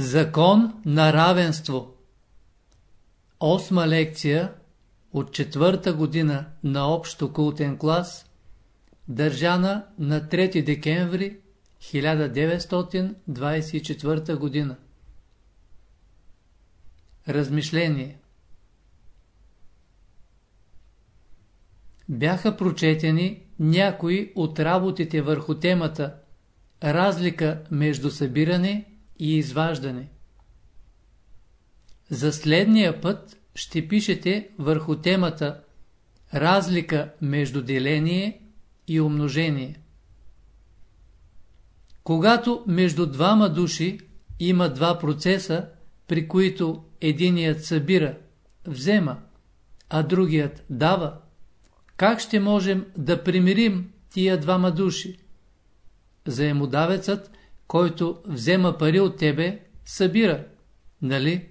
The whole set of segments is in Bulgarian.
Закон на равенство Осма лекция от четвърта година на общо култен клас, държана на 3 декември 1924 година. Размишление Бяха прочетени някои от работите върху темата Разлика между събиране и изваждане. За следния път ще пишете върху темата Разлика между деление и умножение. Когато между двама души има два процеса, при които единият събира, взема, а другият дава, как ще можем да примирим тия двама души? Заемодавецът, който взема пари от тебе, събира, нали?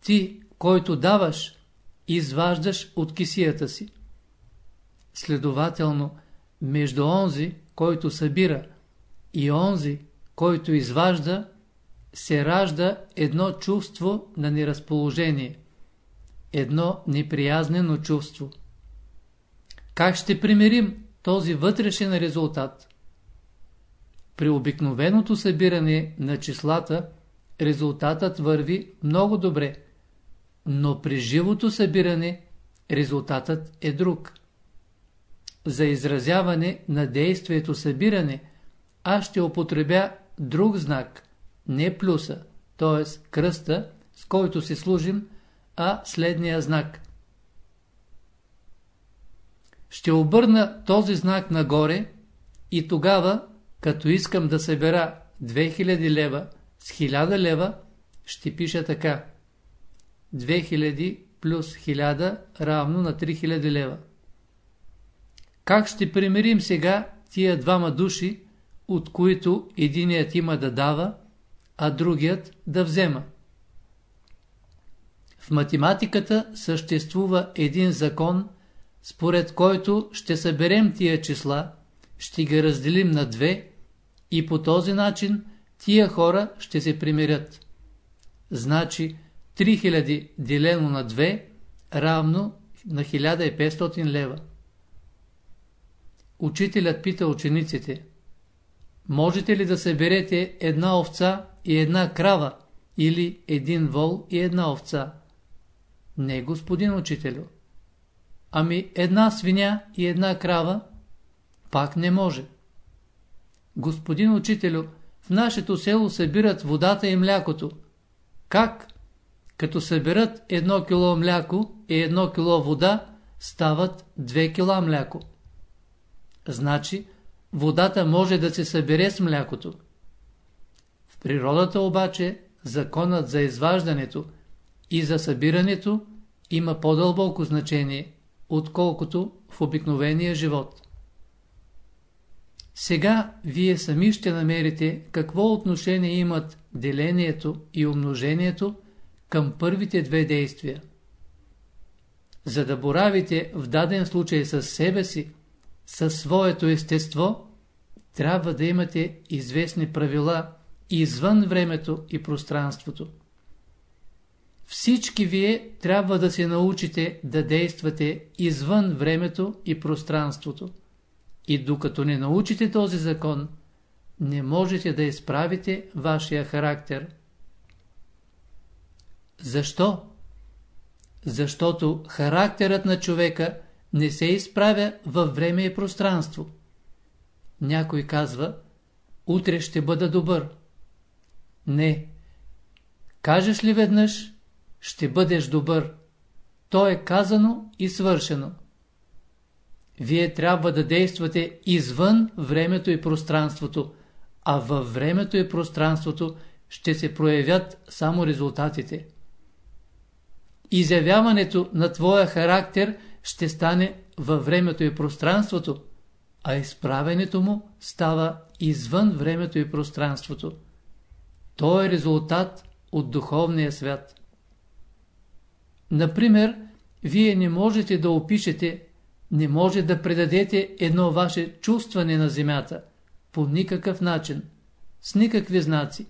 Ти, който даваш, изваждаш от кисията си. Следователно, между онзи, който събира, и онзи, който изважда, се ражда едно чувство на неразположение, едно неприязнено чувство. Как ще примирим този вътрешен резултат? При обикновеното събиране на числата резултатът върви много добре, но при живото събиране резултатът е друг. За изразяване на действието събиране аз ще употребя друг знак, не плюса, т.е. кръста, с който се служим, а следния знак. Ще обърна този знак нагоре и тогава, като искам да събера 2000 лева с 1000 лева, ще пиша така. 2000 плюс 1000 равно на 3000 лева. Как ще примирим сега тия двама души, от които единият има да дава, а другият да взема? В математиката съществува един закон, според който ще съберем тия числа, ще ги разделим на две и по този начин тия хора ще се примирят. Значи 3000 делено на 2 равно на 1500 лева. Учителят пита учениците, можете ли да съберете една овца и една крава или един вол и една овца? Не, господин учителю. Ами една свиня и една крава? Пак не може. Господин учителю, в нашето село събират водата и млякото. Как? Като съберат едно кило мляко и едно кило вода, стават 2 кила мляко. Значи, водата може да се събере с млякото. В природата обаче законът за изваждането и за събирането има по-дълбоко значение, отколкото в обикновения живот. Сега вие сами ще намерите какво отношение имат делението и умножението към първите две действия. За да боравите в даден случай с себе си, със своето естество, трябва да имате известни правила извън времето и пространството. Всички вие трябва да се научите да действате извън времето и пространството. И докато не научите този закон, не можете да изправите вашия характер. Защо? Защото характерът на човека не се изправя във време и пространство. Някой казва, утре ще бъда добър. Не. Кажеш ли веднъж, ще бъдеш добър. То е казано и свършено. Вие трябва да действате извън времето и пространството, а във времето и пространството ще се проявят само резултатите. Изявяването на твоя характер ще стане във времето и пространството, а изправенето му става извън времето и пространството. То е резултат от духовния свят. Например, вие не можете да опишете, не може да предадете едно ваше чувстване на земята по никакъв начин, с никакви знаци.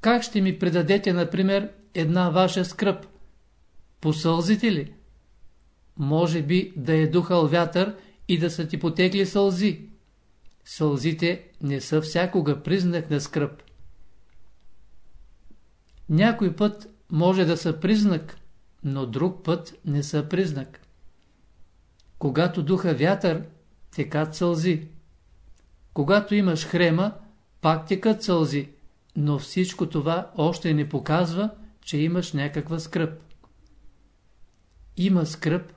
Как ще ми предадете, например, една ваша скръп? Посълзите ли? Може би да е духал вятър и да са ти потекли сълзи. Сълзите не са всякога признак на скръп. Някой път може да са признак, но друг път не са признак. Когато духа вятър, текат сълзи. Когато имаш хрема, пак текат сълзи, но всичко това още не показва, че имаш някаква скръп. Има скръп,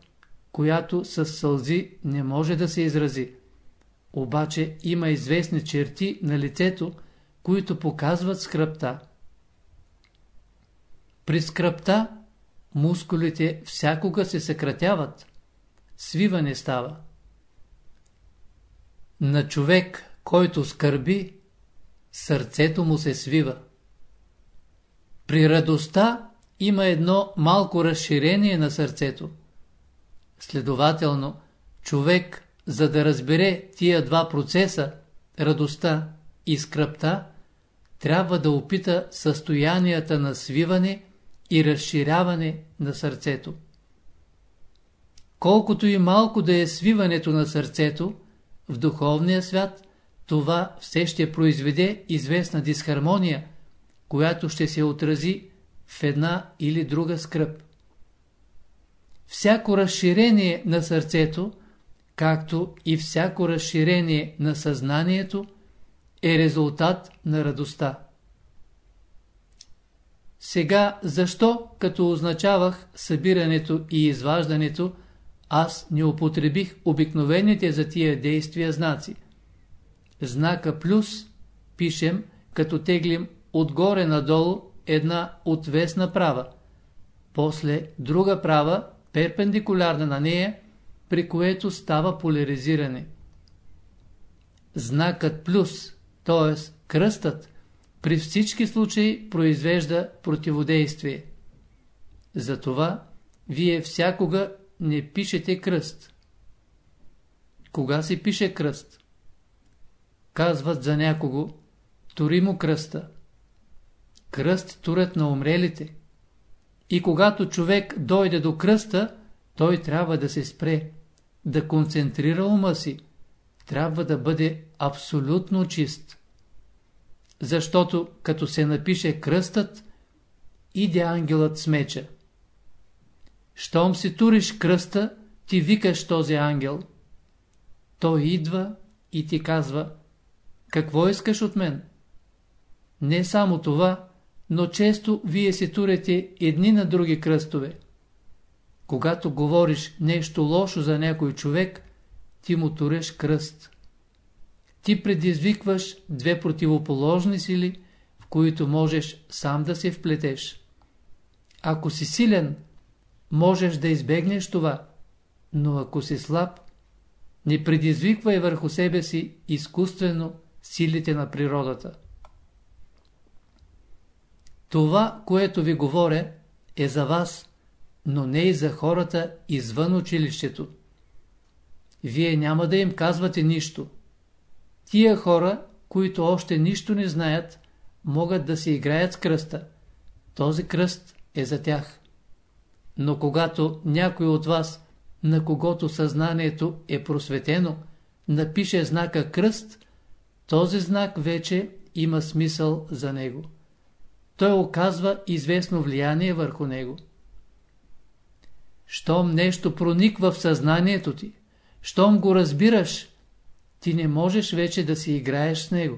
която с сълзи не може да се изрази. Обаче има известни черти на лицето, които показват скръпта. При скръпта мускулите всякога се съкратяват, свиване става. На човек, който скърби, сърцето му се свива. При радостта има едно малко разширение на сърцето. Следователно, човек, за да разбере тия два процеса, радостта и скръпта, трябва да опита състоянията на свиване и разширяване на сърцето. Колкото и малко да е свиването на сърцето, в духовния свят това все ще произведе известна дисхармония, която ще се отрази в една или друга скръп. Всяко разширение на сърцето, както и всяко разширение на съзнанието, е резултат на радостта. Сега, защо, като означавах събирането и изваждането, аз не употребих обикновените за тия действия знаци? Знака плюс пишем, като теглим отгоре надолу една отвесна права, после друга права, перпендикулярна на нея, при което става поляризиране. Знакът плюс, т.е. кръстът, при всички случаи произвежда противодействие. Затова вие всякога не пишете кръст. Кога се пише кръст? Казват за някого, тури му кръста. Кръст турят на умрелите. И когато човек дойде до кръста, той трябва да се спре, да концентрира ума си, трябва да бъде абсолютно чист. Защото като се напише кръстът, иде ангелът с меча. Щом си туриш кръста, ти викаш този ангел. Той идва и ти казва, какво искаш от мен? Не само това, но често вие се турете едни на други кръстове. Когато говориш нещо лошо за някой човек, ти му туреш кръст. Ти предизвикваш две противоположни сили, в които можеш сам да се вплетеш. Ако си силен, можеш да избегнеш това, но ако си слаб, не предизвиквай върху себе си изкуствено силите на природата. Това, което ви говоря, е за вас, но не и за хората извън училището. Вие няма да им казвате нищо. Тия хора, които още нищо не знаят, могат да се играят с кръста. Този кръст е за тях. Но когато някой от вас, на когото съзнанието е просветено, напише знака кръст, този знак вече има смисъл за него. Той оказва известно влияние върху него. Щом нещо прониква в съзнанието ти, щом го разбираш, ти не можеш вече да си играеш с него.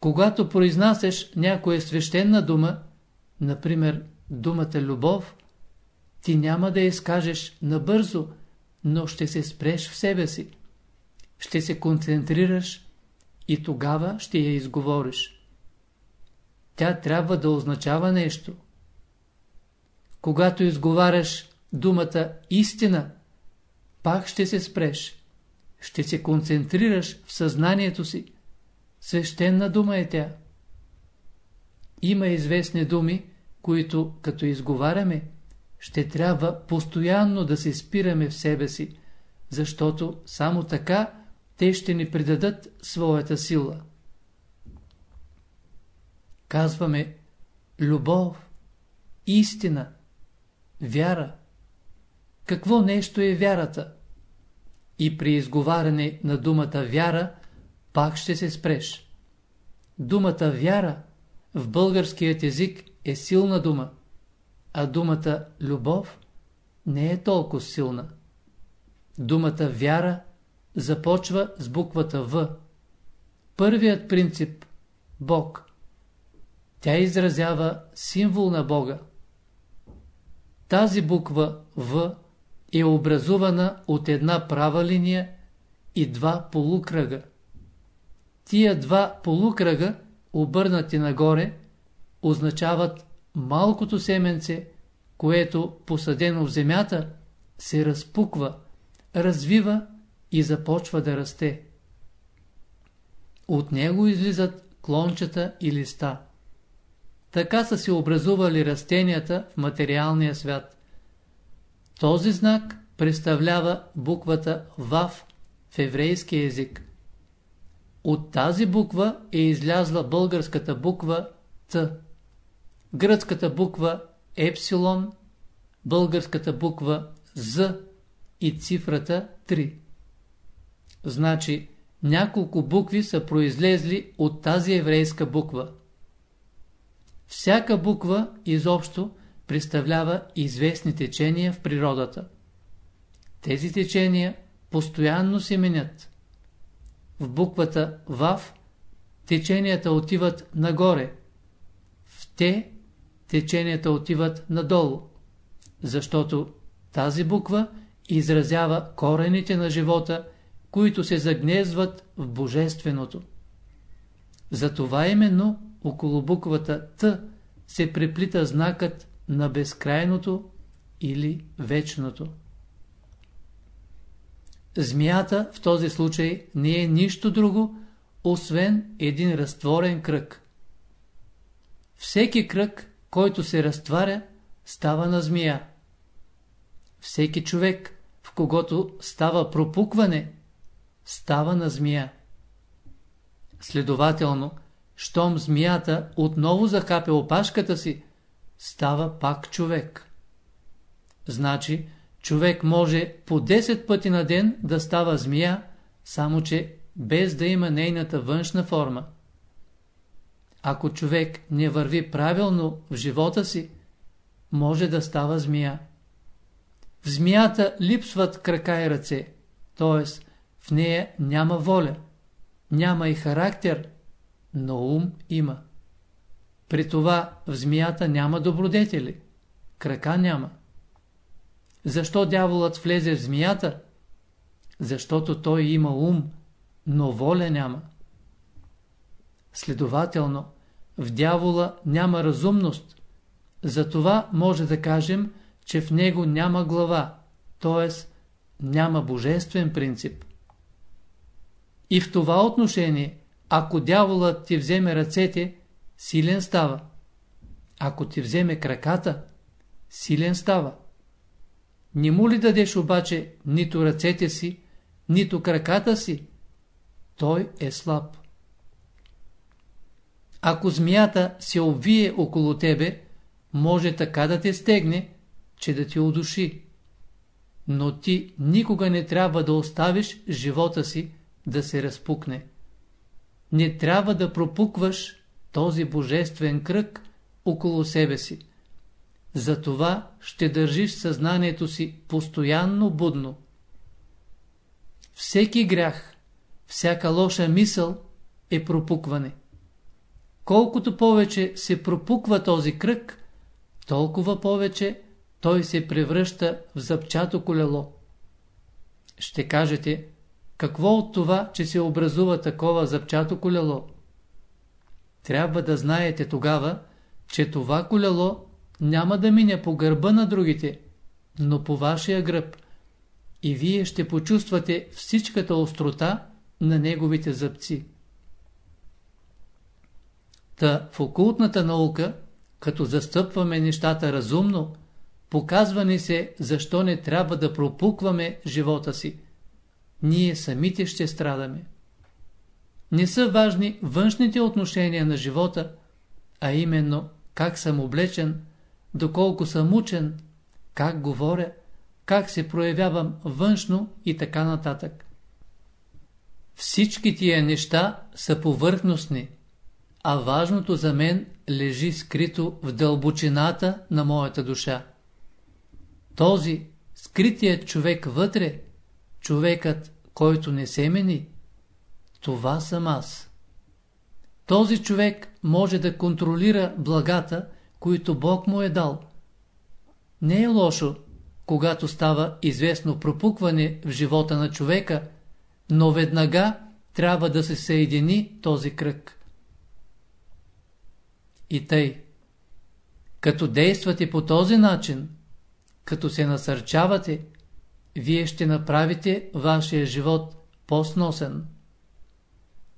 Когато произнасяш някоя свещена дума, например думата любов, ти няма да изкажеш набързо, но ще се спреш в себе си. Ще се концентрираш и тогава ще я изговориш. Тя трябва да означава нещо. Когато изговаряш думата истина, пак ще се спреш. Ще се концентрираш в съзнанието си. Свещена дума е тя. Има известни думи, които, като изговаряме, ще трябва постоянно да се спираме в себе си, защото само така те ще ни придадат своята сила. казваме любов, истина, вяра. Какво нещо е вярата? И при изговаряне на думата вяра, пак ще се спреш. Думата вяра в българският език е силна дума, а думата любов не е толкова силна. Думата вяра започва с буквата В. Първият принцип – Бог. Тя изразява символ на Бога. Тази буква В е образувана от една права линия и два полукръга. Тия два полукръга, обърнати нагоре, означават малкото семенце, което, посадено в земята, се разпуква, развива и започва да расте. От него излизат клончета и листа. Така са се образували растенията в материалния свят. Този знак представлява буквата ВАВ в еврейски език. От тази буква е излязла българската буква Т. Гръцката буква Епсилон, българската буква З и цифрата 3. Значи, няколко букви са произлезли от тази еврейска буква. Всяка буква изобщо представлява известни течения в природата. Тези течения постоянно се менят. В буквата ВАВ теченията отиват нагоре, в ТЕ теченията отиват надолу, защото тази буква изразява корените на живота, които се загнезват в Божественото. Затова именно около буквата Т се преплита знакът на безкрайното или вечното. Змията в този случай не е нищо друго, освен един разтворен кръг. Всеки кръг, който се разтваря, става на змия. Всеки човек, в когото става пропукване, става на змия. Следователно, щом змията отново захапе опашката си, става пак човек. Значи, човек може по 10 пъти на ден да става змия, само че без да има нейната външна форма. Ако човек не върви правилно в живота си, може да става змия. В змията липсват крака и ръце, т.е. в нея няма воля, няма и характер, но ум има. При това в змията няма добродетели, крака няма. Защо дяволът влезе в змията? Защото той има ум, но воля няма. Следователно, в дявола няма разумност. Затова може да кажем, че в него няма глава, т.е. няма божествен принцип. И в това отношение, ако дяволът ти вземе ръцете, силен става. Ако ти вземе краката, силен става. Не му ли дадеш обаче нито ръцете си, нито краката си, той е слаб. Ако змията се обвие около тебе, може така да те стегне, че да те удуши. Но ти никога не трябва да оставиш живота си да се разпукне. Не трябва да пропукваш този божествен кръг около себе си. Затова ще държиш съзнанието си постоянно будно. Всеки грях, всяка лоша мисъл е пропукване. Колкото повече се пропуква този кръг, толкова повече той се превръща в зъбчато колело. Ще кажете, какво от това, че се образува такова зъбчато колело? Трябва да знаете тогава, че това колело няма да мине по гърба на другите, но по вашия гръб. И вие ще почувствате всичката острота на неговите зъбци. Та в окултната наука, като застъпваме нещата разумно, показва ни се защо не трябва да пропукваме живота си. Ние самите ще страдаме. Не са важни външните отношения на живота, а именно как съм облечен, доколко съм учен, как говоря, как се проявявам външно и така нататък. Всички тия неща са повърхностни, а важното за мен лежи скрито в дълбочината на моята душа. Този скритият човек вътре, човекът, който не се мени, това съм аз. Този човек може да контролира благата, които Бог му е дал. Не е лошо, когато става известно пропукване в живота на човека, но веднага трябва да се съедини този кръг. И тъй, като действате по този начин, като се насърчавате, вие ще направите вашия живот по-сносен.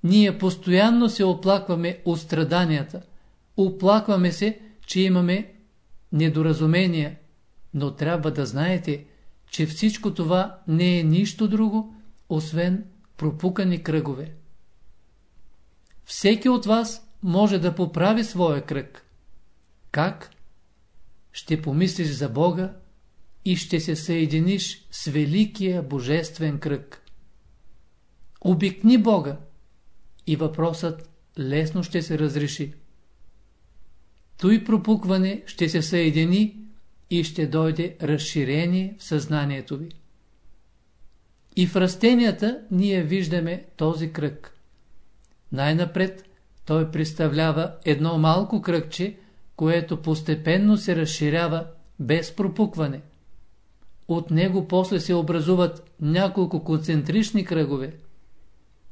Ние постоянно се оплакваме от страданията, оплакваме се, че имаме недоразумения, но трябва да знаете, че всичко това не е нищо друго, освен пропукани кръгове. Всеки от вас може да поправи своя кръг. Как? Ще помислиш за Бога и ще се съединиш с великия божествен кръг. Обикни Бога и въпросът лесно ще се разреши. Той пропукване ще се съедини и ще дойде разширение в съзнанието ви. И в растенията ние виждаме този кръг. Най-напред той представлява едно малко кръгче, което постепенно се разширява без пропукване. От него после се образуват няколко концентрични кръгове.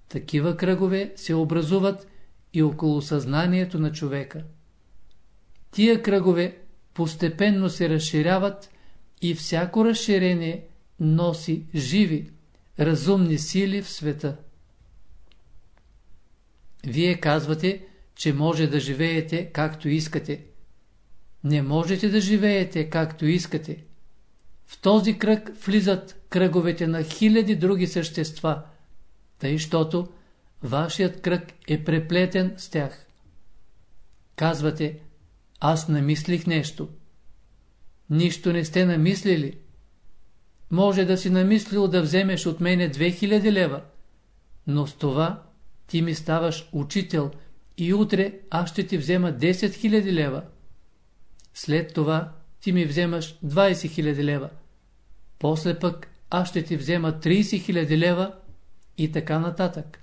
Такива кръгове се образуват и около съзнанието на човека. Тия кръгове постепенно се разширяват и всяко разширение носи живи, разумни сили в света. Вие казвате, че може да живеете както искате. Не можете да живеете както искате. В този кръг влизат кръговете на хиляди други същества, тъй, щото вашият кръг е преплетен с тях. Казвате, аз намислих нещо. Нищо не сте намислили. Може да си намислил да вземеш от мене 2000 лева, но с това ти ми ставаш учител и утре аз ще ти взема 10 000 лева. След това ти ми вземаш 20 000 лева. После пък аз ще ти взема 30 000 лева и така нататък.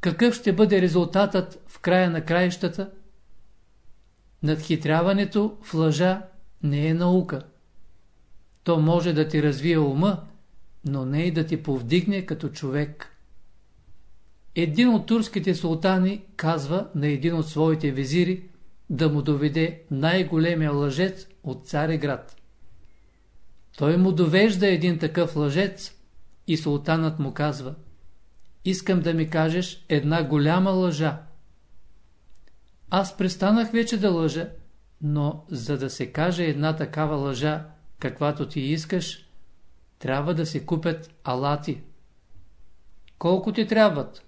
Какъв ще бъде резултатът в края на краищата? Надхитряването в лъжа не е наука. То може да ти развие ума, но не и да ти повдигне като човек. Един от турските султани казва на един от своите визири да му доведе най-големия лъжец от Цареград. Той му довежда един такъв лъжец и султанът му казва Искам да ми кажеш една голяма лъжа. Аз престанах вече да лъжа, но за да се каже една такава лъжа, каквато ти искаш, трябва да се купят алати. Колко ти трябват?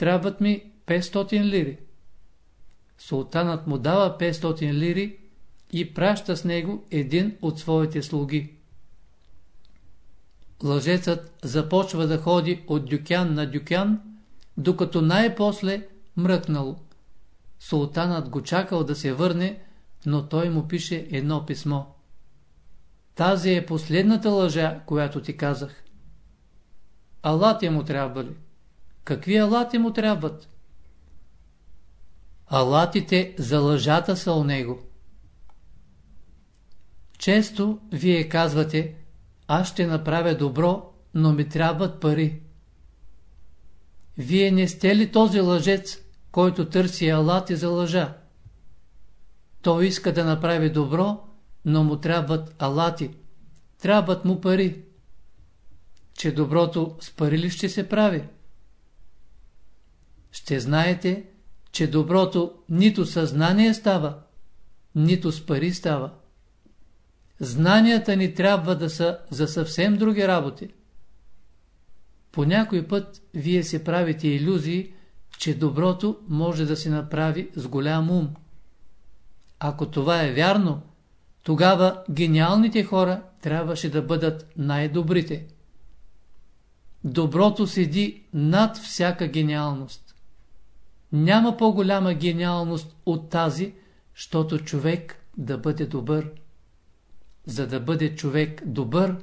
Трябват ми 500 лири. Султанът му дава 500 лири и праща с него един от своите слуги. Лъжецът започва да ходи от дюкян на дюкян, докато най-после мръкнало. Султанът го чакал да се върне, но той му пише едно писмо. Тази е последната лъжа, която ти казах. Алати му трябва ли? Какви алати му трябват? Алатите за лъжата са у него. Често вие казвате, аз ще направя добро, но ми трябват пари. Вие не сте ли този лъжец, който търси алати за лъжа? Той иска да направи добро, но му трябват алати, трябват му пари. Че доброто с пари ли ще се прави? Ще знаете, че доброто нито съзнание става, нито с пари става. Знанията ни трябва да са за съвсем други работи. По някой път вие се правите иллюзии, че доброто може да се направи с голям ум. Ако това е вярно, тогава гениалните хора трябваше да бъдат най-добрите. Доброто седи над всяка гениалност. Няма по-голяма гениалност от тази, щото човек да бъде добър. За да бъде човек добър,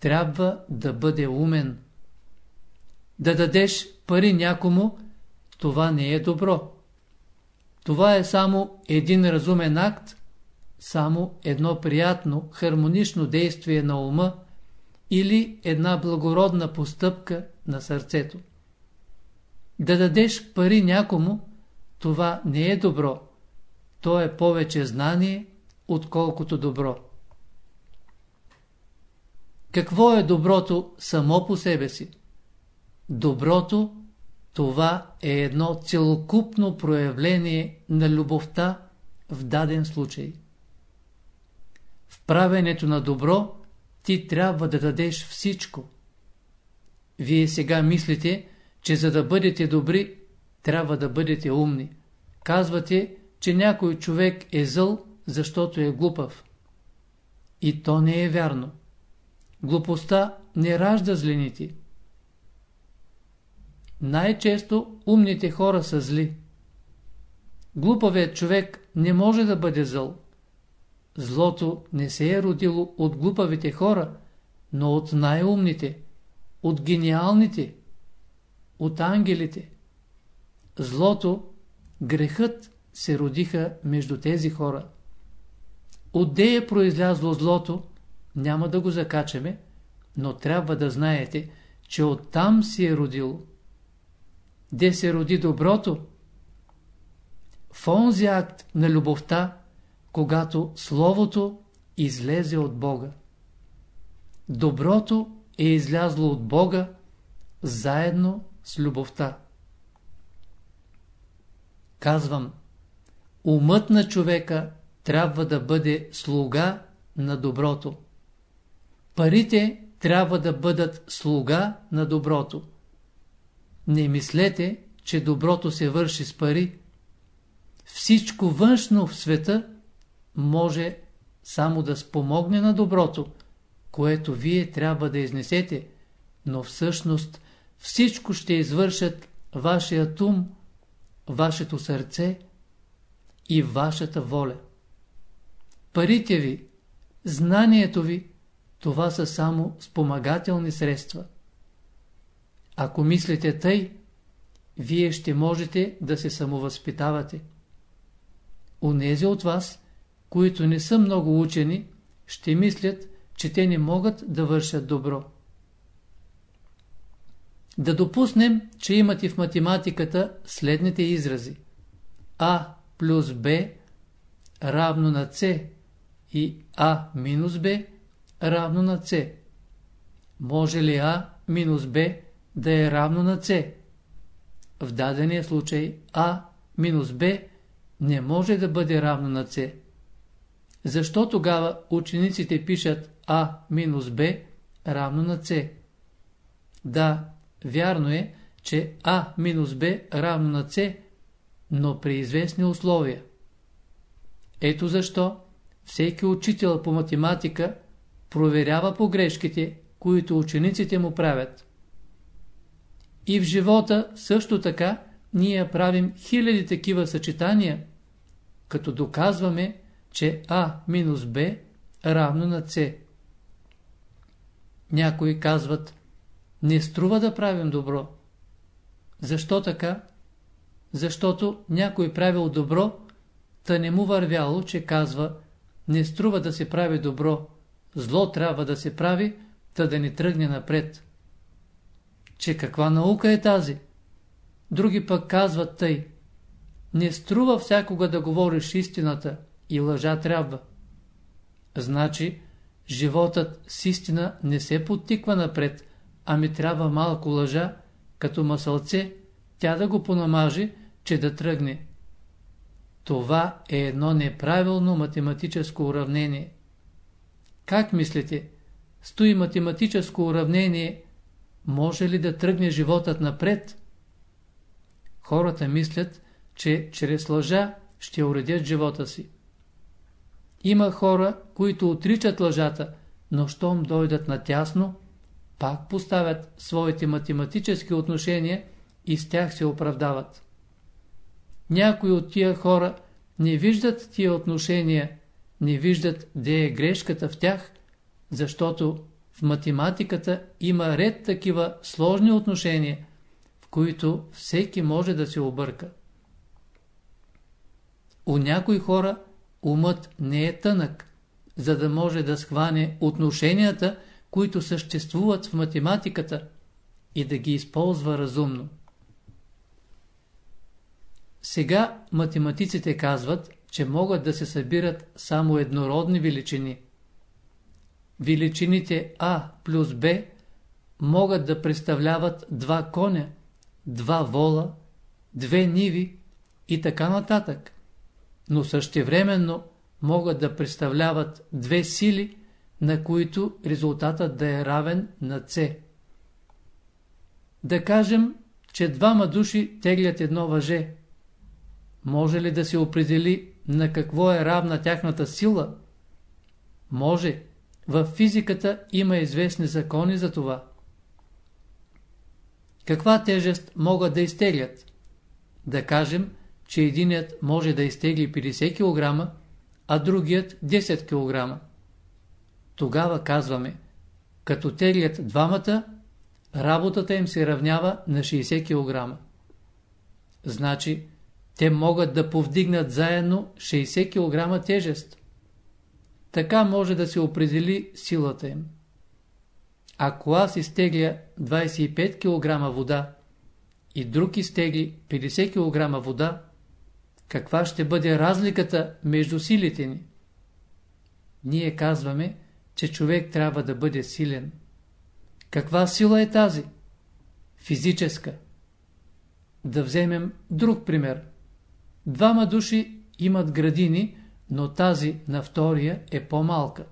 трябва да бъде умен. Да дадеш пари някому, това не е добро. Това е само един разумен акт, само едно приятно, хармонично действие на ума или една благородна постъпка на сърцето. Да дадеш пари някому, това не е добро. То е повече знание, отколкото добро. Какво е доброто само по себе си? Доброто това е едно целокупно проявление на любовта в даден случай. В правенето на добро ти трябва да дадеш всичко. Вие сега мислите, че за да бъдете добри, трябва да бъдете умни. Казвате, че някой човек е зъл, защото е глупав. И то не е вярно. Глупостта не ражда злените. Най-често умните хора са зли. Глупавият човек не може да бъде зъл. Злото не се е родило от глупавите хора, но от най-умните, от гениалните, от ангелите. Злото, грехът се родиха между тези хора. Отде е произлязло злото, няма да го закачаме, но трябва да знаете, че оттам си е родило. Де се роди доброто? В онзи акт на любовта, когато Словото излезе от Бога. Доброто е излязло от Бога заедно с любовта. Казвам, умът на човека трябва да бъде слуга на доброто. Парите трябва да бъдат слуга на доброто. Не мислете, че доброто се върши с пари. Всичко външно в света може само да спомогне на доброто, което вие трябва да изнесете, но всъщност всичко ще извършат вашият ум, вашето сърце и вашата воля. Парите ви, знанието ви, това са само спомагателни средства. Ако мислите тъй, вие ще можете да се самовъзпитавате. Унези от вас, които не са много учени, ще мислят, че те не могат да вършат добро. Да допуснем, че имате в математиката следните изрази. А плюс Б равно на С и А минус Б равно на С. Може ли А минус Б да е равно на С? В дадения случай А минус Б не може да бъде равно на С. Защо тогава учениците пишат А минус Б равно на С? Да, вярно е, че А минус Б равно на С, но при известни условия. Ето защо всеки учител по математика проверява погрешките, които учениците му правят. И в живота също така ние правим хиляди такива съчетания, като доказваме, че А минус Б равно на С. Някои казват, не струва да правим добро. Защо така? Защото някой правил добро, та не му вървяло, че казва, не струва да се прави добро, зло трябва да се прави, та да ни тръгне напред. Че каква наука е тази? Други пък казват тъй. Не струва всякога да говориш истината и лъжа трябва. Значи, животът с истина не се подтиква напред, ами трябва малко лъжа, като масълце, тя да го понамажи, че да тръгне. Това е едно неправилно математическо уравнение. Как мислите? Стои математическо уравнение, може ли да тръгне животът напред? хората мислят, че чрез лъжа ще уредят живота си. Има хора, които отричат лъжата, но щом дойдат на тясно, пак поставят своите математически отношения и с тях се оправдават. Някои от тия хора не виждат тия отношения, не виждат де е грешката в тях, защото в математиката има ред такива сложни отношения, в които всеки може да се обърка. У някои хора умът не е тънък, за да може да схване отношенията, които съществуват в математиката и да ги използва разумно. Сега математиците казват, че могат да се събират само еднородни величини. Величините А плюс Б могат да представляват два коня, два вола, две ниви и така нататък, но същевременно могат да представляват две сили, на които резултатът да е равен на С. Да кажем, че двама души теглят едно въже. Може ли да се определи на какво е равна тяхната сила? Може. В физиката има известни закони за това. Каква тежест могат да изтеглят? Да кажем, че единият може да изтегли 50 кг, а другият 10 кг. Тогава казваме, като теглят двамата, работата им се равнява на 60 кг. Значи, те могат да повдигнат заедно 60 кг тежест. Така може да се определи силата им. Ако аз изтегля 25 кг вода и друг изтегли 50 кг вода, каква ще бъде разликата между силите ни? Ние казваме, че човек трябва да бъде силен. Каква сила е тази? Физическа. Да вземем друг пример. Двама души имат градини, но тази на втория е по-малка.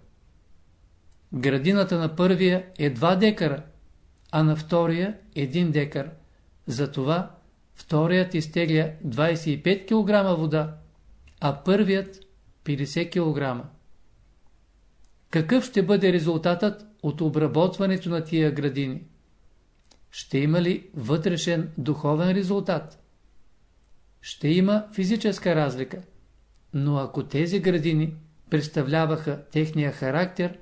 Градината на първия е 2 декара, а на втория 1 декар. Затова вторият изтегля 25 кг вода, а първият 50 кг. Какъв ще бъде резултатът от обработването на тия градини? Ще има ли вътрешен духовен резултат? Ще има физическа разлика, но ако тези градини представляваха техния характер,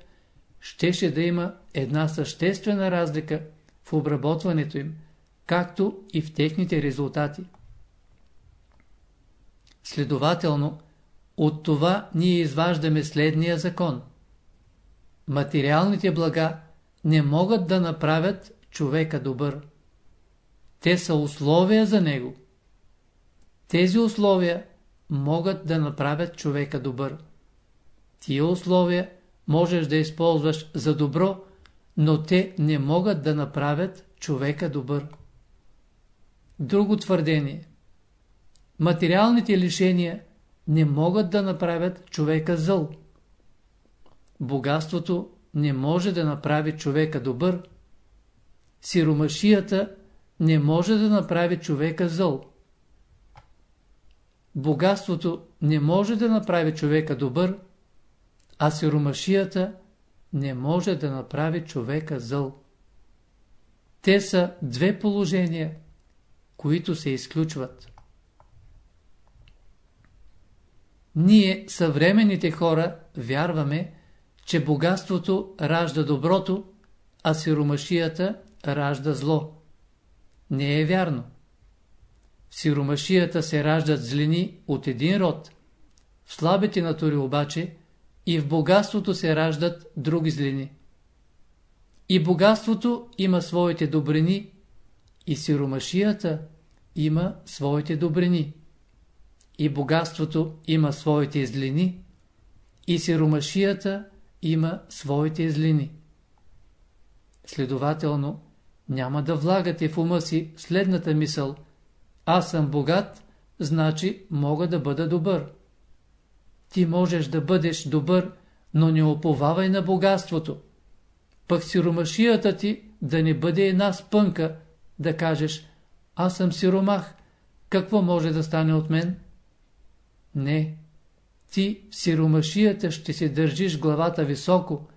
щеше да има една съществена разлика в обработването им, както и в техните резултати. Следователно, от това ние изваждаме следния закон. Материалните блага не могат да направят човека добър. Те са условия за него. Тези условия могат да направят човека добър. Тия условия можеш да използваш за добро, но те не могат да направят човека добър. Друго твърдение. Материалните лишения не могат да направят човека зъл. Богатството не може да направи човека добър. Сиромашията не може да направи човека зъл. Богатството не може да направи човека добър, а сиромашията не може да направи човека зъл. Те са две положения, които се изключват. Ние, съвременните хора, вярваме, че богатството ражда доброто, а сиромашията ражда зло. Не е вярно. В сиромашията се раждат злини от един род, в слабите натури обаче и в богатството се раждат други злини. И богатството има своите добрини, и сиромашията има своите добрини. И богатството има своите злини, и сиромашията има своите злини. Следователно, няма да влагате в ума си следната мисъл Аз съм богат, значи мога да бъда добър. Ти можеш да бъдеш добър, но не оповавай на богатството. Пък сиромашията ти да не бъде една спънка, да кажеш Аз съм сиромах, какво може да стане от мен? Не, ти в сиромашията ще си държиш главата високо,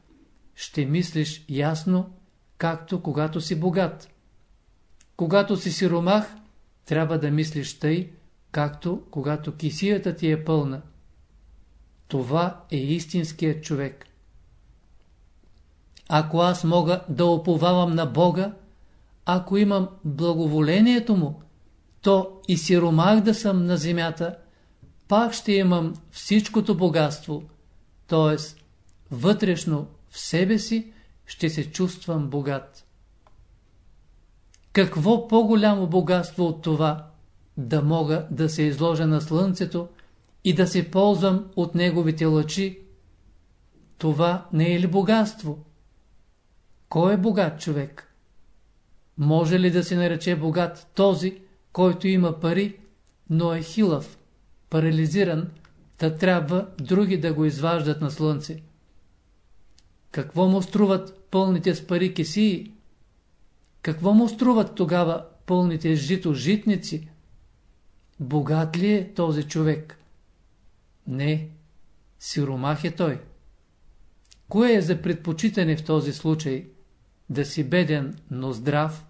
ще мислиш ясно, както когато си богат. Когато си сиромах, трябва да мислиш тъй, както когато кисията ти е пълна. Това е истинският човек. Ако аз мога да оповавам на Бога, ако имам благоволението Му, то и сиромах да съм на земята, пак ще имам всичкото богатство, т.е. вътрешно в себе си ще се чувствам богат. Какво по-голямо богатство от това да мога да се изложа на слънцето и да се ползвам от неговите лъчи? Това не е ли богатство? Кой е богат човек? Може ли да се нарече богат този, който има пари, но е хилав, парализиран, да трябва други да го изваждат на слънце? Какво му струват пълните с пари кисии? Какво му струват тогава пълните жито житници? Богат ли е този човек? Не, сиромах е той. Кое е за предпочитане в този случай? Да си беден, но здрав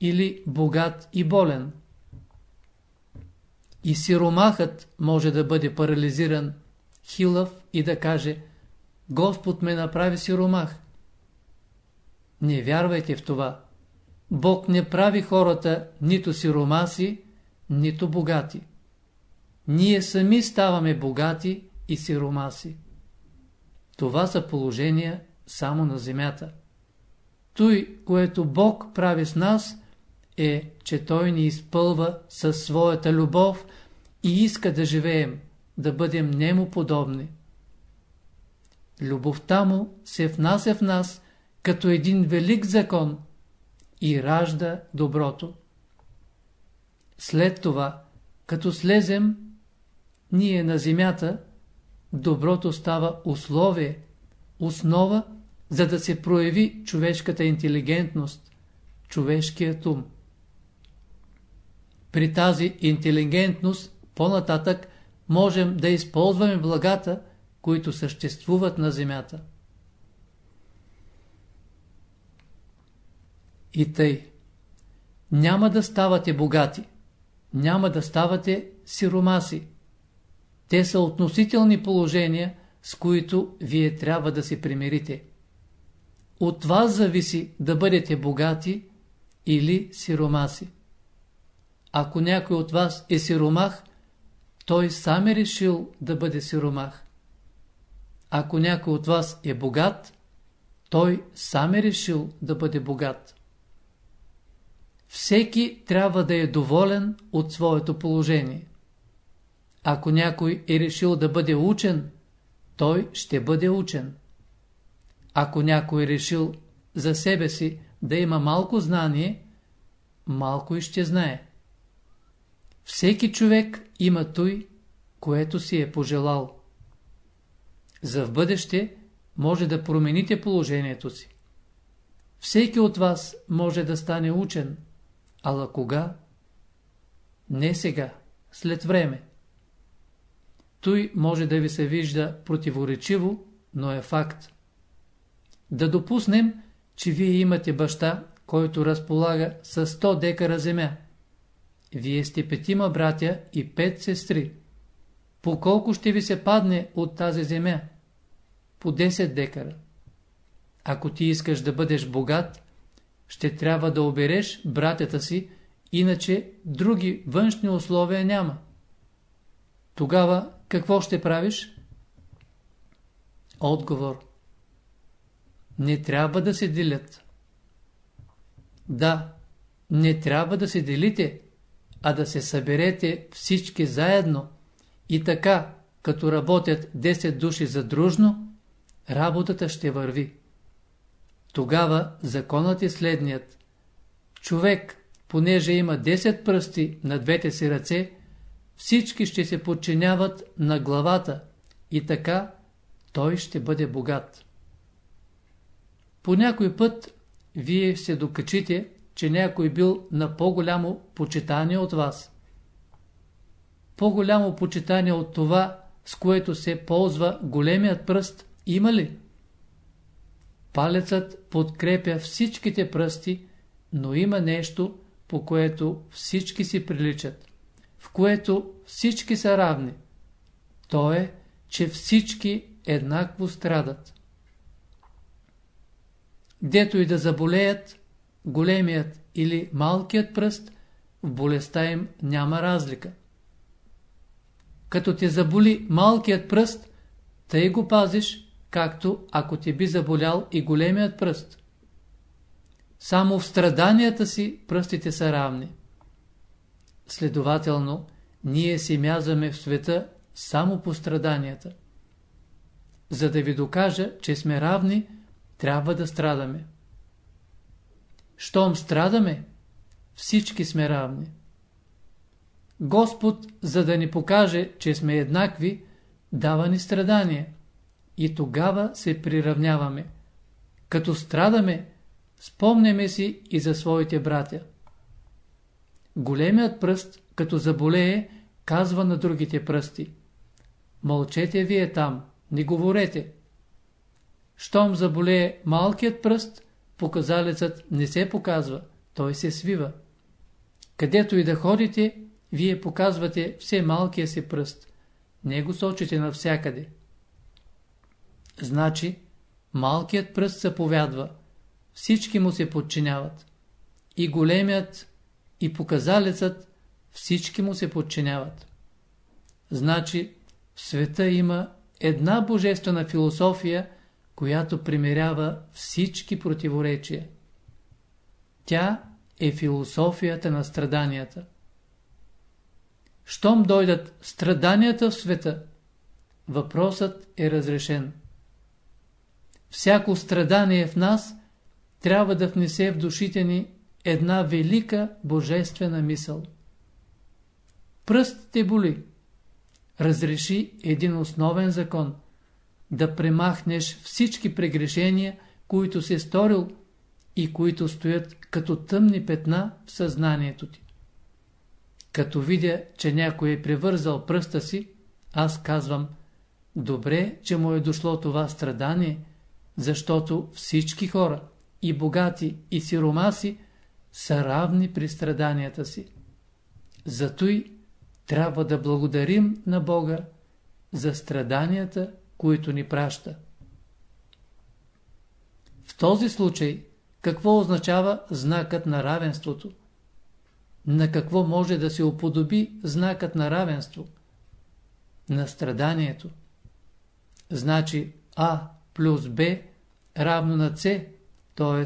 или богат и болен? И сиромахът може да бъде парализиран, хилав и да каже Господ ме направи сиромах. Не вярвайте в това. Бог не прави хората нито сиромаси, нито богати. Ние сами ставаме богати и сиромаси. Това са положения само на земята. Той, което Бог прави с нас, е, че Той ни изпълва със своята любов и иска да живеем, да бъдем нему подобни. Любовта му се внася в нас като един велик закон и ражда доброто. След това, като слезем, ние на земята, доброто става условие, основа, за да се прояви човешката интелигентност, човешкият ум. При тази интелигентност по-нататък можем да използваме благата, които съществуват на земята. И тъй. Няма да ставате богати. Няма да ставате сиромаси. Те са относителни положения, с които вие трябва да се примирите. От вас зависи да бъдете богати или сиромаси. Ако някой от вас е сиромах, той сам е решил да бъде сиромах. Ако някой от вас е богат, той сам е решил да бъде богат. Всеки трябва да е доволен от своето положение. Ако някой е решил да бъде учен, той ще бъде учен. Ако някой е решил за себе си да има малко знание, малко и ще знае. Всеки човек има той, което си е пожелал. За в бъдеще може да промените положението си. Всеки от вас може да стане учен, ала кога? Не сега, след време. Той може да ви се вижда противоречиво, но е факт. Да допуснем, че вие имате баща, който разполага с 100 декара земя. Вие сте петима братя и пет сестри. По колко ще ви се падне от тази земя? По 10 декара. Ако ти искаш да бъдеш богат, ще трябва да обереш братята си, иначе други външни условия няма. Тогава какво ще правиш? Отговор. Не трябва да се делят. Да, не трябва да се делите, а да се съберете всички заедно и така, като работят 10 души задружно, работата ще върви. Тогава законът е следният. Човек, понеже има 10 пръсти на двете си ръце, всички ще се подчиняват на главата и така той ще бъде богат. По някой път вие се докачите, че някой бил на по-голямо почитание от вас. по-голямо почитание от това, с което се ползва големият пръст, има ли? Палецът подкрепя всичките пръсти, но има нещо, по което всички си приличат, в което всички са равни. То е, че всички еднакво страдат. Дето и да заболеят, големият или малкият пръст, в болестта им няма разлика. Като те заболи малкият пръст, тъй го пазиш, както ако ти би заболял и големият пръст. Само в страданията си пръстите са равни. Следователно, ние си мязаме в света само по страданията. За да ви докажа, че сме равни, трябва да страдаме. Щом страдаме, всички сме равни. Господ, за да ни покаже, че сме еднакви, дава ни страдания. И тогава се приравняваме. Като страдаме, спомняме си и за своите братя. Големият пръст, като заболее, казва на другите пръсти. Мълчете вие там, не говорете. Щом заболее малкият пръст, показалецът не се показва, той се свива. Където и да ходите, вие показвате все малкия си пръст. Не го сочите навсякъде. Значи, малкият пръст заповядва. Всички му се подчиняват. И големият, и показалецът, всички му се подчиняват. Значи, в света има една божествена философия, която примирява всички противоречия. Тя е философията на страданията. Щом дойдат страданията в света, въпросът е разрешен. Всяко страдание в нас трябва да внесе в душите ни една велика божествена мисъл. Пръст те боли. Разреши един основен закон – да премахнеш всички прегрешения, които си сторил и които стоят като тъмни петна в съзнанието ти. Като видя, че някой е превързал пръста си, аз казвам, добре, че му е дошло това страдание, защото всички хора, и богати, и сиромаси, са равни при страданията си. Зато и трябва да благодарим на Бога за страданията, които ни праща. В този случай, какво означава знакът на равенството? На какво може да се уподоби знакът на равенство? На страданието. Значи А плюс Б равно на С, т.е.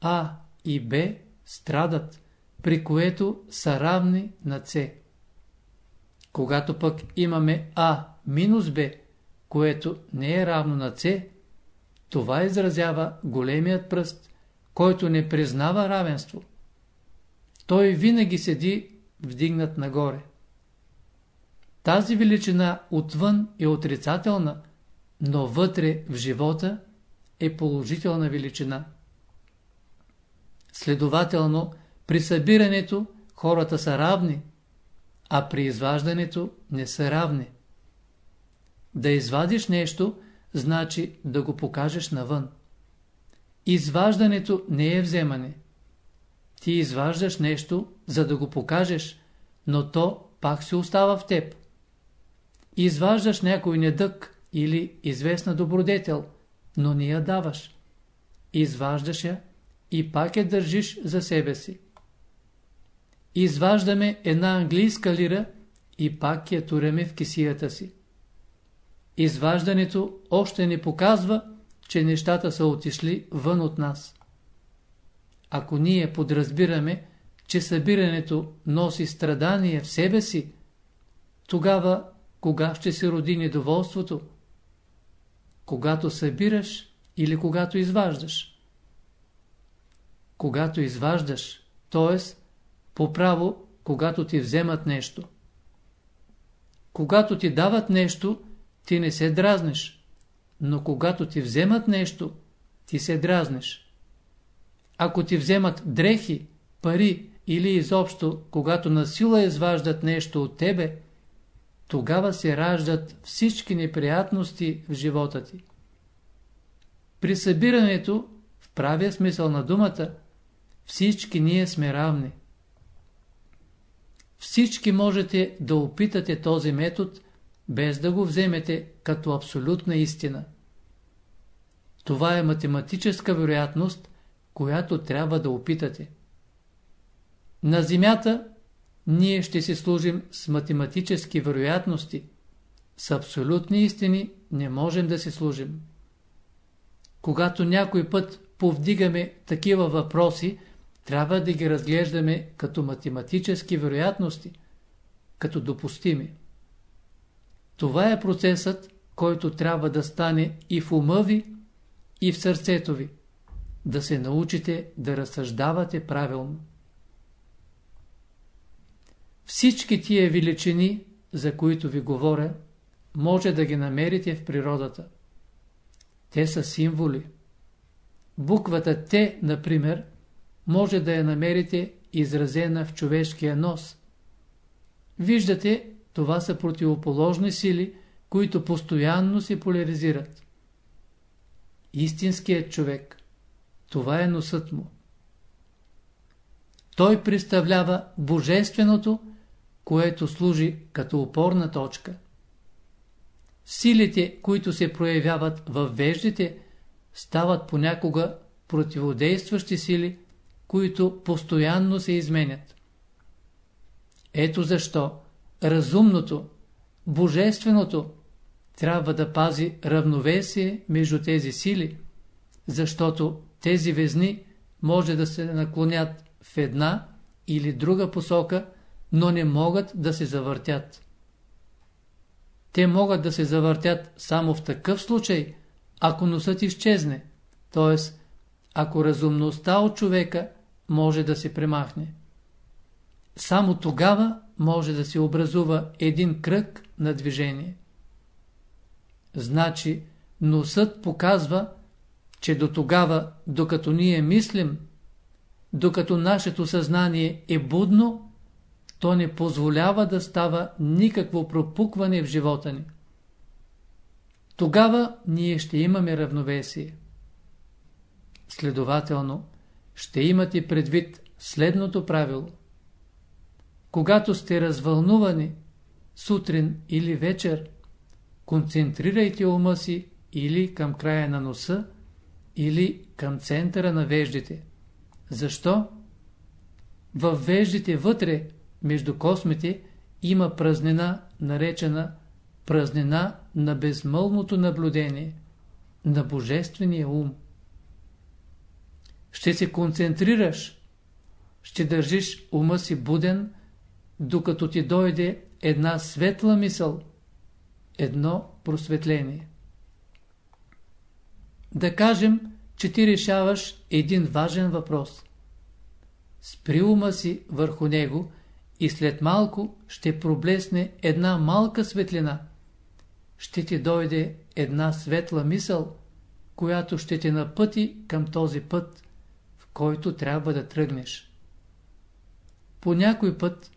А и Б страдат, при което са равни на С. Когато пък имаме А минус Б, което не е равно на С, това изразява големият пръст, който не признава равенство. Той винаги седи вдигнат нагоре. Тази величина отвън е отрицателна, но вътре в живота е положителна величина. Следователно, при събирането хората са равни, а при изваждането не са равни. Да извадиш нещо, значи да го покажеш навън. Изваждането не е вземане. Ти изваждаш нещо, за да го покажеш, но то пак се остава в теб. Изваждаш някой недък или известна добродетел, но не я даваш. Изваждаш я и пак я държиш за себе си. Изваждаме една английска лира и пак я туреме в кисията си. Изваждането още не показва, че нещата са отишли вън от нас. Ако ние подразбираме, че събирането носи страдание в себе си, тогава кога ще се роди недоволството? Когато събираш или когато изваждаш? Когато изваждаш, т.е. по право, когато ти вземат нещо. Когато ти дават нещо, ти не се дразниш, но когато ти вземат нещо, ти се дразниш. Ако ти вземат дрехи, пари или изобщо, когато на сила изваждат нещо от тебе, тогава се раждат всички неприятности в живота ти. При събирането, в правия смисъл на думата, всички ние сме равни. Всички можете да опитате този метод, без да го вземете като абсолютна истина. Това е математическа вероятност, която трябва да опитате. На Земята ние ще си служим с математически вероятности. С абсолютни истини не можем да си служим. Когато някой път повдигаме такива въпроси, трябва да ги разглеждаме като математически вероятности, като допустими. Това е процесът, който трябва да стане и в ума ви, и в сърцето ви, да се научите да разсъждавате правилно. Всички тия величини, за които ви говоря, може да ги намерите в природата. Те са символи. Буквата Т, например, може да я намерите изразена в човешкия нос. Виждате, това са противоположни сили, които постоянно се поляризират. Истинският човек, това е носът му. Той представлява божественото, което служи като опорна точка. Силите, които се проявяват в веждите, стават понякога противодействащи сили, които постоянно се изменят. Ето защо разумното, божественото трябва да пази равновесие между тези сили, защото тези везни може да се наклонят в една или друга посока, но не могат да се завъртят. Те могат да се завъртят само в такъв случай, ако носът изчезне, т.е. ако разумността от човека може да се премахне. Само тогава може да се образува един кръг на движение. Значи, носът показва, че до тогава, докато ние мислим, докато нашето съзнание е будно, то не позволява да става никакво пропукване в живота ни. Тогава ние ще имаме равновесие. Следователно, ще имате предвид следното правило. Когато сте развълнувани, сутрин или вечер, концентрирайте ума си или към края на носа, или към центъра на веждите. Защо? В веждите вътре, между космите, има празнина, наречена празнина на безмълното наблюдение, на божествения ум. Ще се концентрираш, ще държиш ума си буден, докато ти дойде една светла мисъл, едно просветление. Да кажем, че ти решаваш един важен въпрос. Спри ума си върху него и след малко ще проблесне една малка светлина. Ще ти дойде една светла мисъл, която ще те напъти към този път, в който трябва да тръгнеш. По някой път,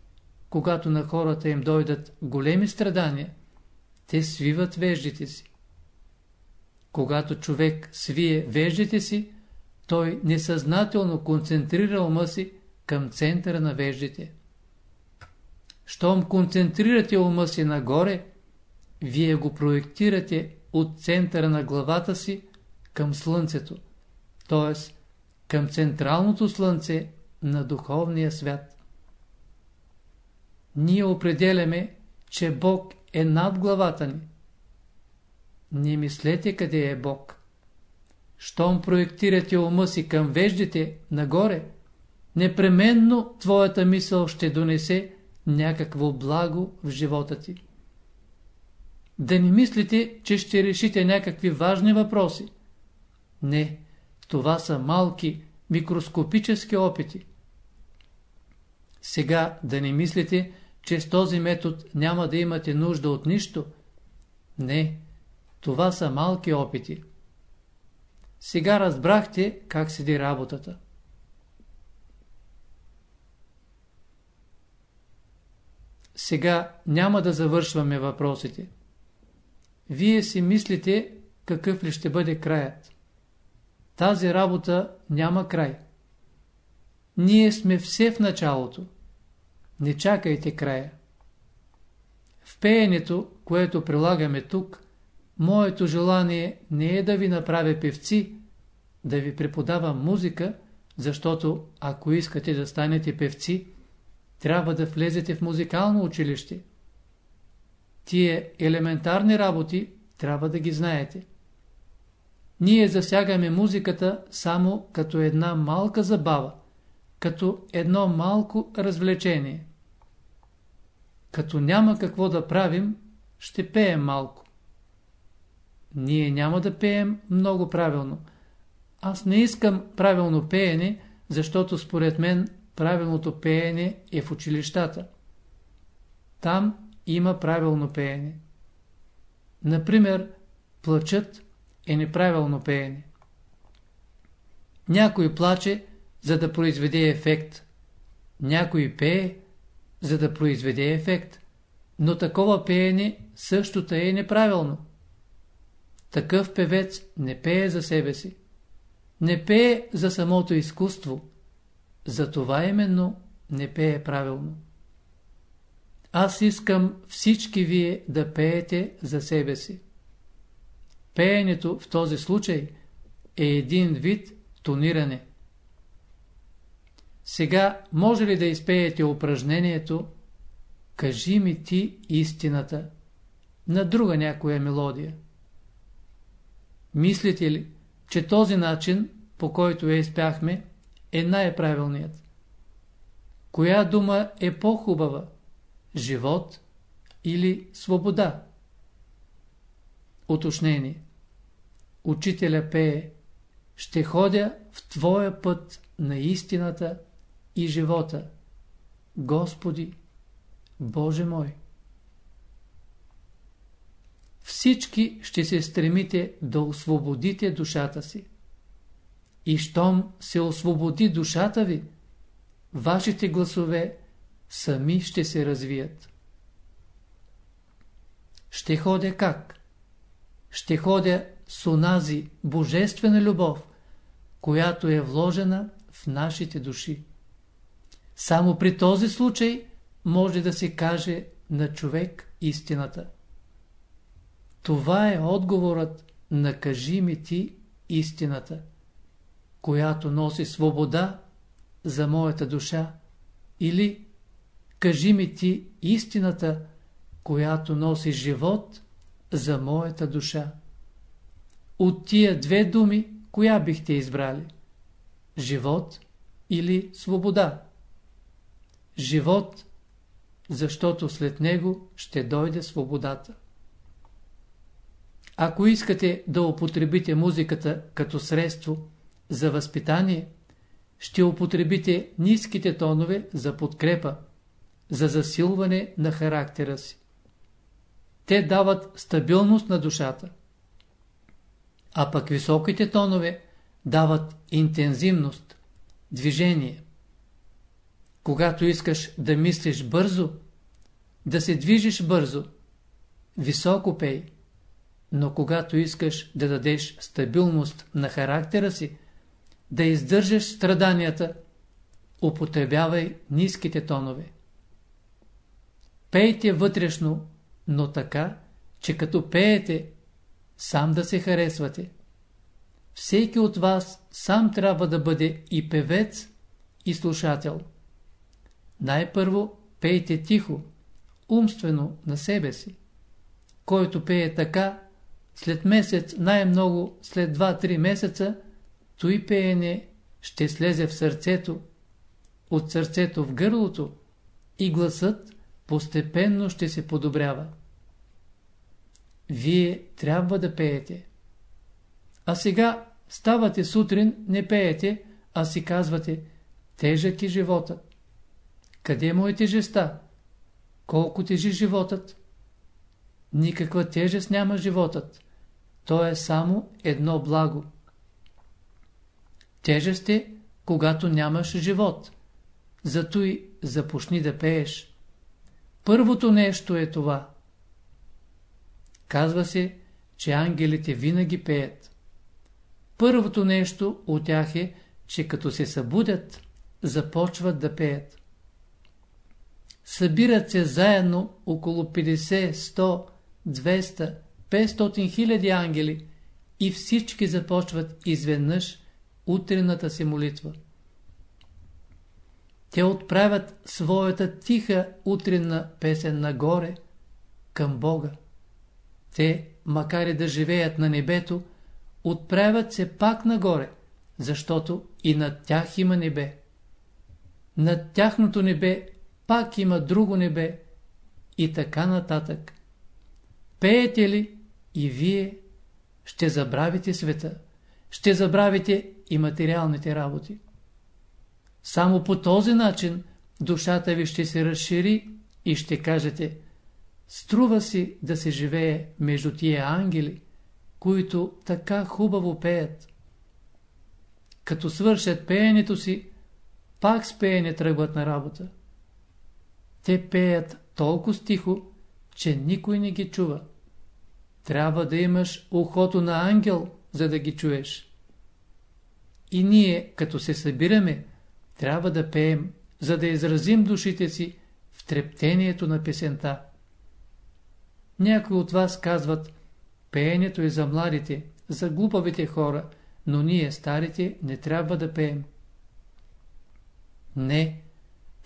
когато на хората им дойдат големи страдания, те свиват веждите си. Когато човек свие веждите си, той несъзнателно концентрира ума си към центъра на веждите. Щом концентрирате ума си нагоре, вие го проектирате от центъра на главата си към Слънцето, т.е. към централното Слънце на духовния свят. Ние определяме, че Бог е над главата ни. Не мислете къде е Бог. Щом проектирате ума си към веждите нагоре, непременно твоята мисъл ще донесе някакво благо в живота ти. Да не мислите, че ще решите някакви важни въпроси. Не, това са малки, микроскопически опити. Сега да не мислите, че с този метод няма да имате нужда от нищо. Не, това са малки опити. Сега разбрахте как седи работата. Сега няма да завършваме въпросите. Вие си мислите какъв ли ще бъде краят. Тази работа няма край. Ние сме все в началото. Не чакайте края. В пеенето, което прилагаме тук, моето желание не е да ви направя певци, да ви преподавам музика, защото ако искате да станете певци, трябва да влезете в музикално училище. Тие елементарни работи трябва да ги знаете. Ние засягаме музиката само като една малка забава, като едно малко развлечение. Като няма какво да правим, ще пеем малко. Ние няма да пеем много правилно. Аз не искам правилно пеене, защото според мен правилното пеене е в училищата. Там има правилно пеене. Например, плачът е неправилно пеене. Някой плаче, за да произведе ефект. Някой пее, за да произведе ефект. Но такова пеене същото е неправилно. Такъв певец не пее за себе си. Не пее за самото изкуство. За това именно не пее правилно. Аз искам всички вие да пеете за себе си. Пеенето в този случай е един вид тониране. Сега може ли да изпеете упражнението Кажи ми ти истината на друга някоя мелодия? Мислите ли, че този начин, по който я изпяхме, е най-правилният? Коя дума е по-хубава? Живот или свобода? Уточнение Учителя пее Ще ходя в Твоя път на истината и живота. Господи, Боже мой! Всички ще се стремите да освободите душата си. И щом се освободи душата ви, вашите гласове сами ще се развият. Ще ходя как? Ще ходя с онази божествена любов, която е вложена в нашите души. Само при този случай може да се каже на човек истината. Това е отговорът на кажи ми ти истината, която носи свобода за моята душа или кажи ми ти истината, която носи живот за моята душа. От тия две думи, коя бихте избрали? Живот или свобода? Живот, защото след него ще дойде свободата. Ако искате да употребите музиката като средство за възпитание, ще употребите ниските тонове за подкрепа, за засилване на характера си. Те дават стабилност на душата. А пък високите тонове дават интензивност, движение. Когато искаш да мислиш бързо, да се движиш бързо, високо пей. Но когато искаш да дадеш стабилност на характера си, да издържаш страданията, употребявай ниските тонове. Пейте вътрешно, но така, че като пеете, сам да се харесвате. Всеки от вас сам трябва да бъде и певец, и слушател. Най-първо пейте тихо, умствено на себе си. Който пее така, след месец, най-много след 2-3 месеца, той пеене ще слезе в сърцето, от сърцето в гърлото и гласът постепенно ще се подобрява. Вие трябва да пеете. А сега ставате сутрин, не пеете, а си казвате, тежък е животът. Къде му е тежеста? Колко тежи животът? Никаква тежест няма животът. То е само едно благо. Тежест е, когато нямаш живот. Зато и започни да пееш. Първото нещо е това. Казва се, че ангелите винаги пеят. Първото нещо от тях е, че като се събудят, започват да пеят. Събират се заедно около 50, 100, 200, 500 хиляди ангели и всички започват изведнъж утренната си молитва. Те отправят своята тиха утренна песен нагоре към Бога. Те, макар и да живеят на небето, отправят се пак нагоре, защото и над тях има небе. Над тяхното небе пак има друго небе и така нататък. Пеете ли и вие ще забравите света, ще забравите и материалните работи. Само по този начин душата ви ще се разшири и ще кажете Струва си да се живее между тия ангели, които така хубаво пеят. Като свършат пеенето си, пак с пеене тръгват на работа. Те пеят толкова стихо, че никой не ги чува. Трябва да имаш ухото на ангел, за да ги чуеш. И ние, като се събираме, трябва да пеем, за да изразим душите си в трептението на песента. Някои от вас казват, пеенето е за младите, за глупавите хора, но ние, старите, не трябва да пеем. Не,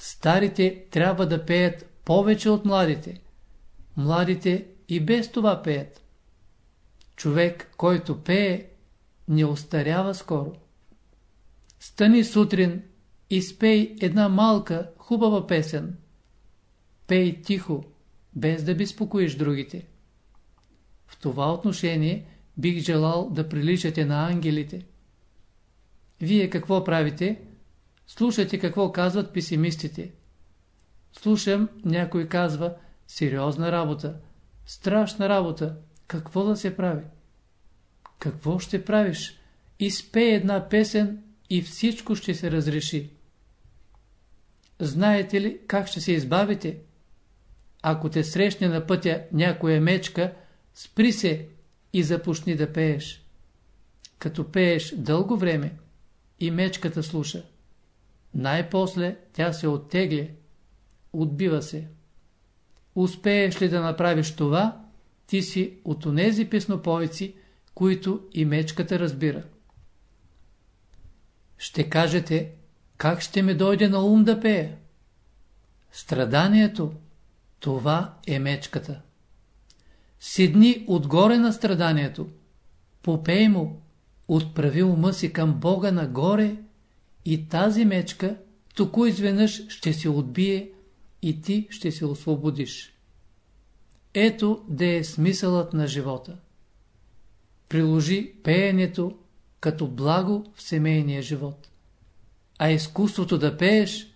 старите трябва да пеят повече от младите. Младите и без това пеят. Човек, който пее, не остарява скоро. Стани сутрин и спей една малка, хубава песен. Пей тихо, без да безпокоиш другите. В това отношение бих желал да приличате на ангелите. Вие какво правите? Слушайте какво казват песимистите. Слушам, някой казва, сериозна работа, страшна работа, какво да се прави? Какво ще правиш? Изпей една песен и всичко ще се разреши. Знаете ли как ще се избавите? Ако те срещне на пътя някоя мечка, спри се и започни да пееш. Като пееш дълго време и мечката слуша. Най-после тя се оттегля, отбива се. Успееш ли да направиш това, ти си от онези песноповици, които и мечката разбира. Ще кажете, как ще ми дойде на ум да пея? Страданието, това е мечката. Седни отгоре на страданието, попей му, отправи ума си към Бога нагоре и тази мечка току изведнъж ще се отбие и ти ще се освободиш. Ето да е смисълът на живота. Приложи пеенето като благо в семейния живот. А изкуството да пееш,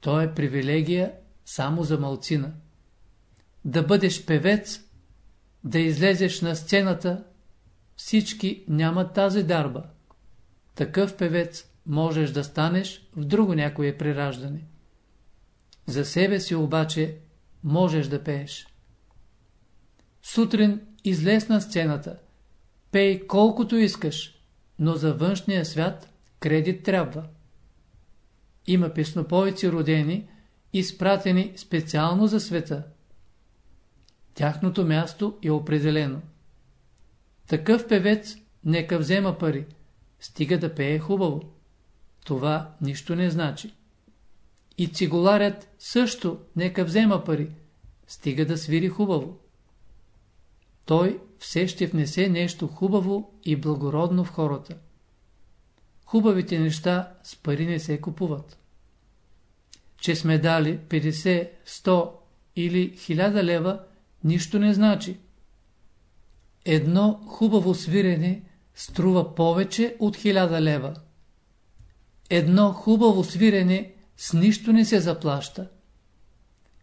то е привилегия само за малцина. Да бъдеш певец, да излезеш на сцената, всички нямат тази дарба. Такъв певец можеш да станеш в друго някое прираждане. За себе си обаче можеш да пееш. Сутрин излез на сцената, пей колкото искаш, но за външния свят кредит трябва. Има песнопойци родени, изпратени специално за света. Тяхното място е определено. Такъв певец нека взема пари, стига да пее хубаво. Това нищо не значи. И цигуларят също нека взема пари, стига да свири хубаво. Той все ще внесе нещо хубаво и благородно в хората. Хубавите неща с пари не се купуват. Че сме дали 50, 100 или 1000 лева, нищо не значи. Едно хубаво свирене струва повече от 1000 лева. Едно хубаво свирене с нищо не се заплаща.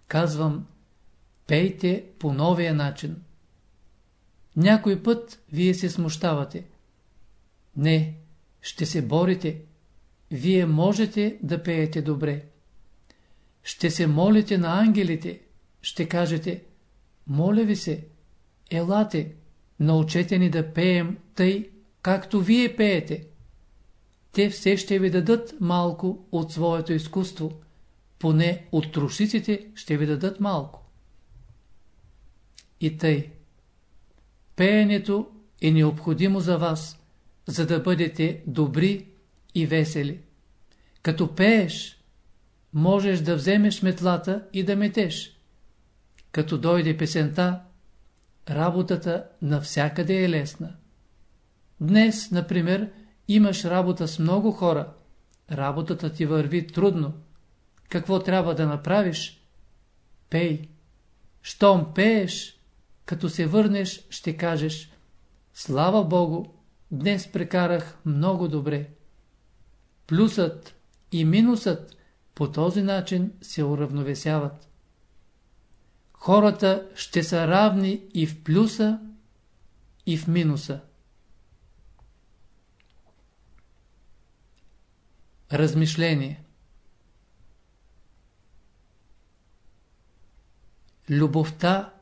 Казвам, пейте по новия начин. Някой път вие се смущавате. Не, ще се борите. Вие можете да пеете добре. Ще се молите на ангелите. ще кажете, моля ви се, елате, научете ни да пеем тъй, както вие пеете. Те все ще ви дадат малко от своето изкуство, поне от трошиците ще ви дадат малко. И тъй. Пеенето е необходимо за вас, за да бъдете добри и весели. Като пееш, можеш да вземеш метлата и да метеш. Като дойде песента, работата навсякъде е лесна. Днес, например, имаш работа с много хора. Работата ти върви трудно. Какво трябва да направиш? Пей. Щом пееш, като се върнеш, ще кажеш Слава Богу, днес прекарах много добре. Плюсът и минусът по този начин се уравновесяват. Хората ще са равни и в плюса, и в минуса. Размишление Любовта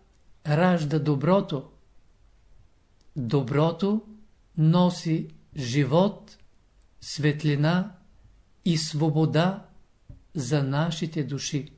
ражда доброто. Доброто носи живот, светлина и свобода за нашите души.